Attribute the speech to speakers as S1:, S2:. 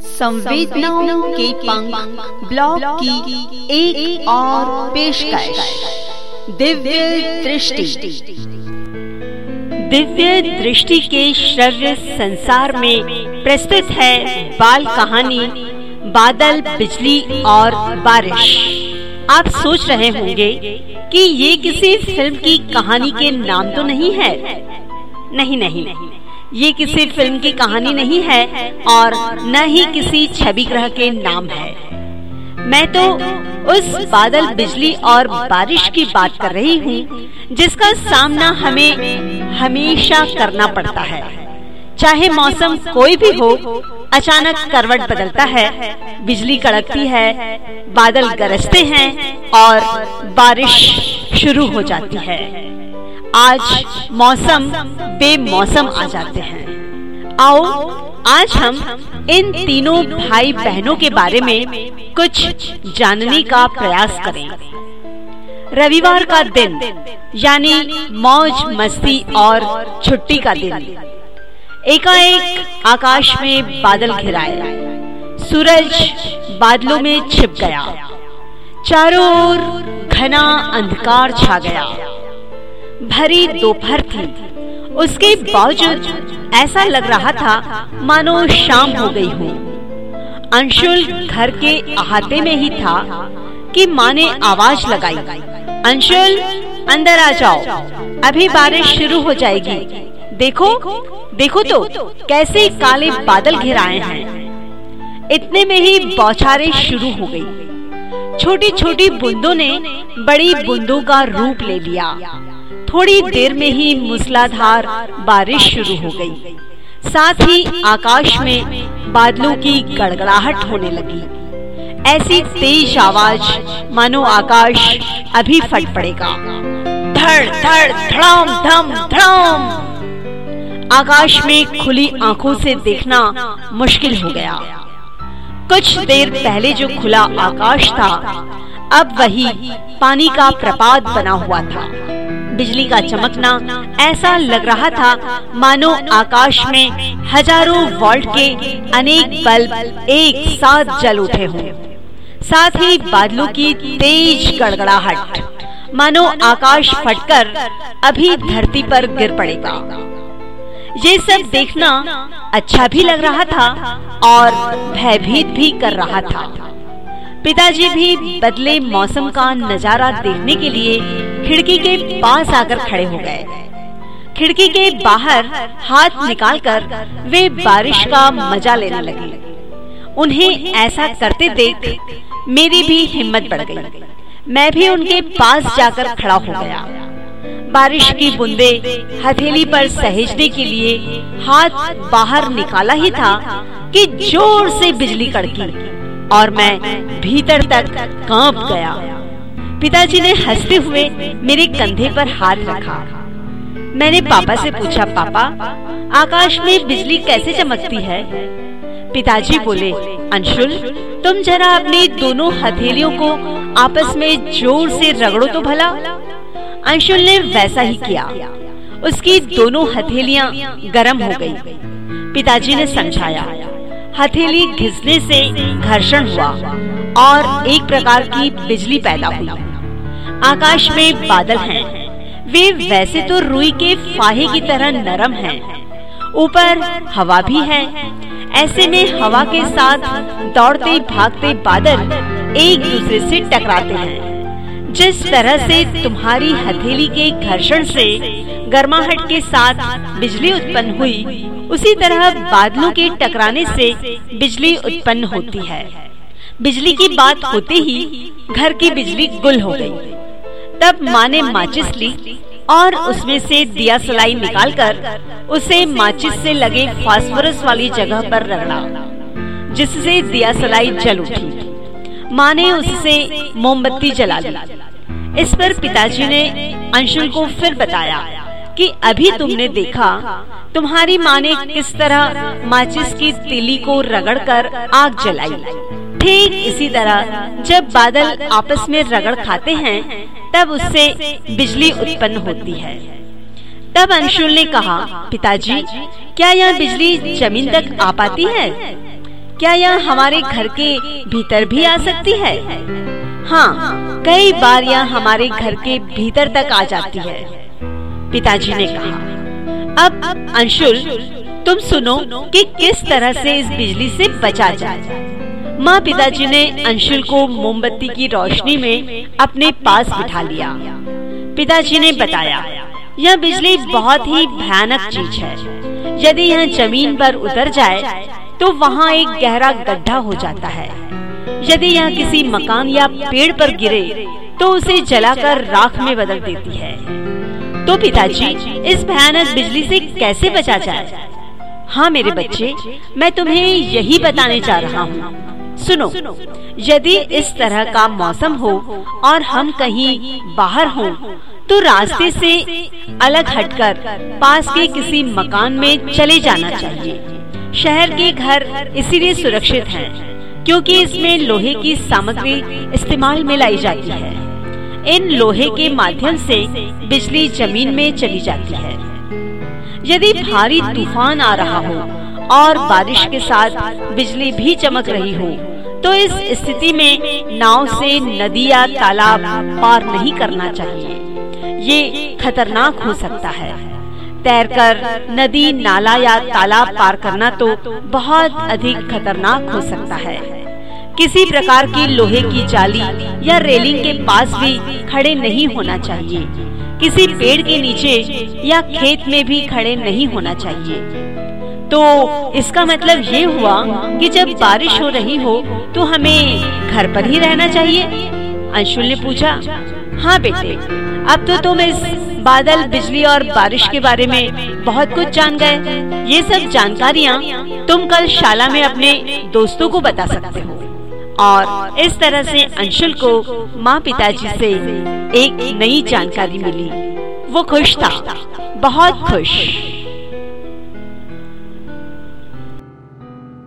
S1: संवेदनाओं के पंख ब्लॉग की एक, और पेशकश। दिव्य दृष्टि। दिव्य दृष्टि के श्रव्य संसार में प्रस्तुत है बाल कहानी बादल बिजली और बारिश। आप सोच रहे होंगे कि ये किसी फ़िल्म की कहानी के नाम तो नहीं है? नहीं नहीं, नहीं। ये किसी फ़िल्म की कहानी नहीं है और न ही किसी छवि ग्रह के नाम है। मैं तो उस बादल बिजली और बारिश की बात कर रही हूँ जिसका सामना हमें हमेशा करना पड़ता है। चाहे मौसम कोई भी हो अचानक करवट बदलता है बिजली कड़कती है बादल गरजते हैं और बारिश शुरू हो जाती है। आज मौसम बेमौसम आ जाते हैं। आओ, आज हम इन तीनों भाई बहनों के बारे में कुछ जानने का प्रयास करें। रविवार का दिन, यानी मौज, मस्ती और छुट्टी का दिन। एकाएक आकाश में बादल घिराए। सूरज बादलों में छिप गया। चारों ओर घना अंधकार छा गया। भरी दोपहर थी। उसके बावजूद ऐसा लग रहा था, मानो शाम हो गई हो। अंशुल घर के अहाते में ही था कि माँ ने आवाज़ लगाई, अंशुल, अंदर आ जाओ, अभी बारिश शुरू हो जाएगी। देखो देखो तो कैसे काले बादल घिराए हैं। इतने में ही बौछारें शुरू हो गई। छोटी छोटी बूंदों ने बड़ी बूंदों का रूप ले लिया। थोड़ी देर में ही मूसलाधार बारिश शुरू हो गई। साथ ही आकाश में बादलों की गड़गड़ाहट होने लगी। ऐसी तेज आवाज़, मानो आकाश अभी फट पड़ेगा। धड़ धड़, धड़ाम, धम, धड़ाम। आकाश में खुली आँखों से देखना मुश्किल हो गया। कुछ देर पहले जो खुला आकाश था, अब वही पानी का प्रपात बना हुआ था। बिजली का चमकना ऐसा लग रहा था, मानो आकाश में हज़ारों वोल्ट के अनेक बल्ब एक साथ जल उठे हों। साथ ही बादलों की तेज गड़गड़ाहट, मानो आकाश फटकर अभी धरती पर गिर पड़ेगा। ये सब देखना अच्छा भी लग रहा था और भयभीत भी कर रहा था। पिताजी भी बदले मौसम का नज़ारा देखने के लिए खिड़की के पास आकर खड़े हो गए। खिड़की के बाहर हाथ निकालकर वे बारिश का मज़ा लेने लगे। उन्हें ऐसा करते देख मेरी भी हिम्मत बढ़ गई। मैं भी उनके पास जाकर खड़ा हो गया। बारिश की बूंदे हथेली पर सहेजने के लिए हाथ बाहर निकाला ही था कि ज़ोर से बिजली कड़की और मैं भीतर तक काँप गया। पिताजी ने हँसते हुए मेरे कंधे पर हाथ रखा। मैंने पापा से पूछा, पापा, आकाश में बिजली कैसे चमकती है? पिताजी बोले, अंशुल, तुम जरा अपनी दोनों हथेलियों को आपस में ज़ोर से रगड़ो तो भला। अंशुल ने वैसा ही किया। उसकी दोनों हथेलियाँ गर्म हो गई। पिताजी ने समझाया, हथेली घिसने से घर्षण हुआ और एक प्रकार की बिजली पैदा हुई। आकाश में बादल हैं। वे वैसे तो रुई के फाहे की तरह नरम हैं। ऊपर हवा भी है ऐसे में हवा के साथ दौड़ते भागते बादल एक दूसरे से टकराते हैं जिस तरह से तुम्हारी हथेली के घर्षण से गर्माहट के साथ बिजली उत्पन्न हुई, उसी तरह बादलों के टकराने से बिजली उत्पन्न होती है बिजली की बात होते ही घर की बिजली गुल हो गई। तब माँ ने माचिस ली और उसमें से दिया सलाई निकालकर उसे माचिस से लगे फास्फोरस वाली जगह पर रगड़ा जिससे दिया सलाई जल उठी माँ ने उससे मोमबत्ती जला ली इस पर पिताजी ने अंशुल को फिर बताया कि अभी तुमने देखा तुम्हारी माँ ने किस तरह माचिस की तिली को रगड़कर आग जलाई। ठीक इसी तरह जब बादल आपस में रगड़ खाते हैं तब उससे बिजली उत्पन्न होती है। तब अंशुल ने कहा, पिताजी, क्या यह बिजली ज़मीन तक आ पाती है? क्या यह हमारे घर के भीतर भी आ सकती है? हाँ कई बार यह हमारे घर के भीतर तक आ जाती है, पिताजी ने कहा। अब अंशुल, तुम सुनो कि किस तरह से इस बिजली से बचा जाए। माँ पिताजी ने अंशुल को मोमबत्ती की रोशनी में अपने पास बिठा लिया। पिताजी ने बताया, यह बिजली बहुत ही भयानक चीज़ है। यदि यह ज़मीन पर उतर जाए तो वहाँ एक गहरा गड्ढा हो जाता है। यदि यह किसी मकान या पेड़ पर गिरे तो उसे जलाकर राख में बदल देती है। तो पिताजी, इस भयानक बिजली से कैसे बचा जाए? हाँ मेरे बच्चे, मैं तुम्हें यही बताने जा रहा हूँ। सुनो यदि इस तरह का मौसम हो और हम कहीं बाहर हों तो रास्ते से अलग हटकर पास के किसी मकान में चले जाना चाहिए। शहर के घर इसीलिए सुरक्षित हैं, क्योंकि इसमें लोहे की सामग्री इस्तेमाल में लाई जाती है। इन लोहे के माध्यम से बिजली ज़मीन में चली जाती है। यदि भारी तूफ़ान आ रहा हो और बारिश के साथ बिजली भी चमक रही हो तो इस स्थिति में नाव से नदी या तालाब पार नहीं करना चाहिए। ये खतरनाक हो सकता है। तैरकर नदी, नाला या तालाब पार करना तो बहुत अधिक खतरनाक हो सकता है। किसी प्रकार की लोहे की जाली या रेलिंग के पास भी खड़े नहीं होना चाहिए। किसी पेड़ के नीचे या खेत में भी खड़े नहीं होना चाहिए। तो इसका मतलब ये हुआ कि जब बारिश हो रही हो तो हमें घर पर ही रहना चाहिए। अंशुल ने पूछा हाँ बेटे, अब तो तुम इस बादल, बिजली और बारिश के बारे में बहुत कुछ जान गए। ये सब जानकारियाँ तुम कल शाला में अपने दोस्तों को बता सकते हो। और इस तरह से अंशुल को माँ पिताजी से एक नई जानकारी मिली। वो खुश था, बहुत खुश।